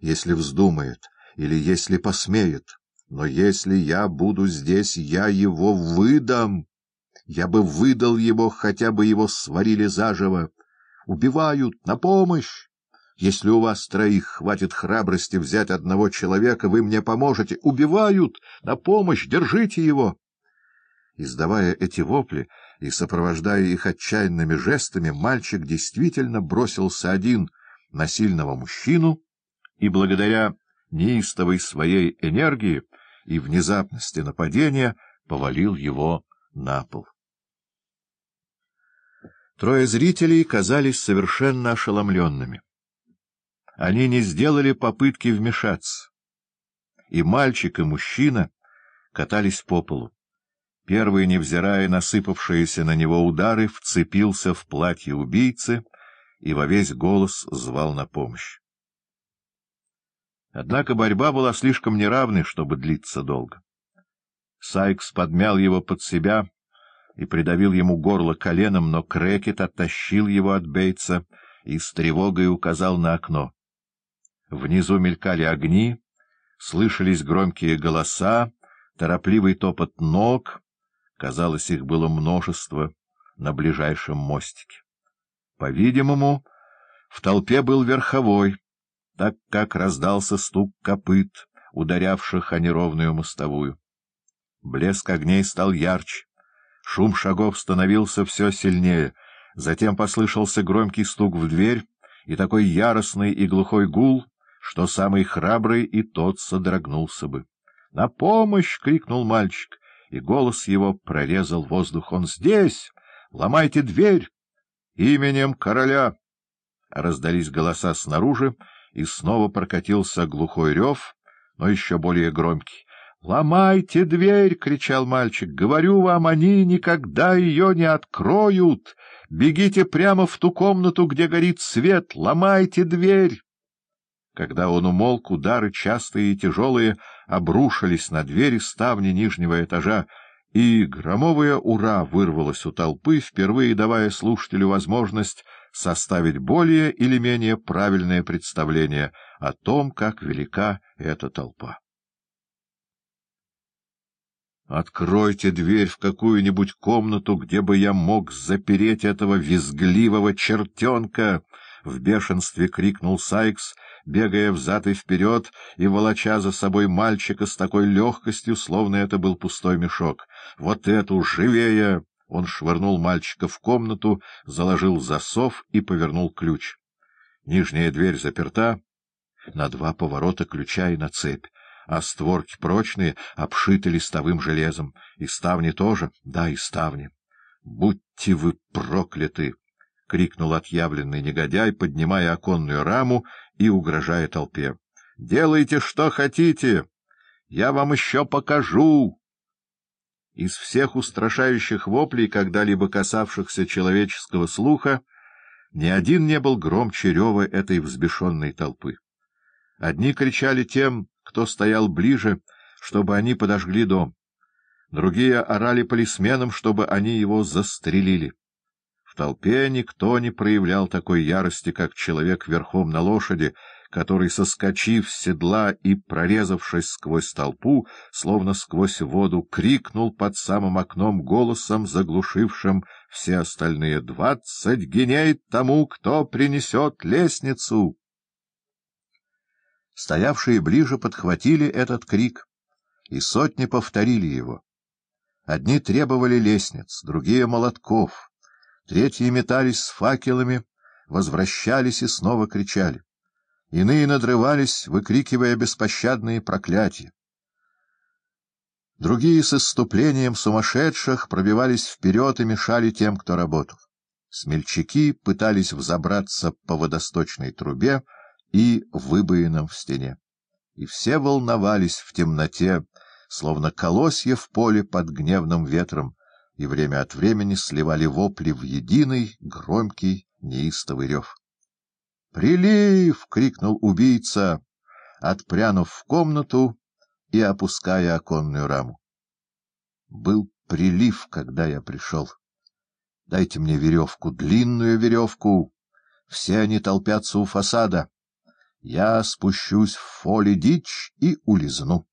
если вздумает или если посмеет. Но если я буду здесь, я его выдам. Я бы выдал его, хотя бы его сварили заживо. Убивают, на помощь! Если у вас троих хватит храбрости взять одного человека, вы мне поможете. Убивают, на помощь, держите его! Издавая эти вопли и сопровождая их отчаянными жестами, мальчик действительно бросился один на сильного мужчину и, благодаря неистовой своей энергии и внезапности нападения, повалил его на пол. Трое зрителей казались совершенно ошеломленными. Они не сделали попытки вмешаться. И мальчик, и мужчина катались по полу. Первый, невзирая на сыпавшиеся на него удары, вцепился в платье убийцы и во весь голос звал на помощь. Однако борьба была слишком неравной, чтобы длиться долго. Сайкс подмял его под себя и придавил ему горло коленом, но Крекет оттащил его от Бейтса и с тревогой указал на окно. Внизу мелькали огни, слышались громкие голоса, торопливый топот ног, казалось, их было множество на ближайшем мостике. По-видимому, в толпе был верховой, так как раздался стук копыт, ударявших о неровную мостовую. Блеск огней стал ярче. Шум шагов становился все сильнее. Затем послышался громкий стук в дверь и такой яростный и глухой гул, что самый храбрый и тот содрогнулся бы. — На помощь! — крикнул мальчик, и голос его прорезал воздух. — Он здесь! Ломайте дверь! Именем короля! Раздались голоса снаружи, и снова прокатился глухой рев, но еще более громкий. «Ломайте дверь!» — кричал мальчик. «Говорю вам, они никогда ее не откроют! Бегите прямо в ту комнату, где горит свет! Ломайте дверь!» Когда он умолк, удары частые и тяжелые обрушились на двери ставни нижнего этажа, и громовое «Ура!» вырвалось у толпы, впервые давая слушателю возможность составить более или менее правильное представление о том, как велика эта толпа. Откройте дверь в какую-нибудь комнату, где бы я мог запереть этого визгливого чертенка! — в бешенстве крикнул Сайкс, бегая взад и вперед и волоча за собой мальчика с такой легкостью, словно это был пустой мешок. — Вот эту живее! Он швырнул мальчика в комнату, заложил засов и повернул ключ. Нижняя дверь заперта на два поворота ключа и на цепь а створки прочные, обшиты листовым железом. И ставни тоже? Да, и ставни. — Будьте вы прокляты! — крикнул отъявленный негодяй, поднимая оконную раму и угрожая толпе. — Делайте, что хотите! Я вам еще покажу! Из всех устрашающих воплей, когда-либо касавшихся человеческого слуха, ни один не был громче рева этой взбешенной толпы. Одни кричали тем, кто стоял ближе, чтобы они подожгли дом. Другие орали полисменам, чтобы они его застрелили. В толпе никто не проявлял такой ярости, как человек верхом на лошади, который, соскочив с седла и прорезавшись сквозь толпу, словно сквозь воду, крикнул под самым окном голосом, заглушившим все остальные «Двадцать геней тому, кто принесет лестницу!» Стоявшие ближе подхватили этот крик, и сотни повторили его. Одни требовали лестниц, другие — молотков, третьи метались с факелами, возвращались и снова кричали. Иные надрывались, выкрикивая беспощадные проклятия. Другие с исступлением сумасшедших пробивались вперед и мешали тем, кто работал. Смельчаки пытались взобраться по водосточной трубе, и выбоинам в стене. И все волновались в темноте, словно колосья в поле под гневным ветром, и время от времени сливали вопли в единый, громкий, неистовый рев. «Прилив!» — крикнул убийца, отпрянув в комнату и опуская оконную раму. Был прилив, когда я пришел. Дайте мне веревку, длинную веревку. Все они толпятся у фасада. я спущусь в фоли дичь и улизну.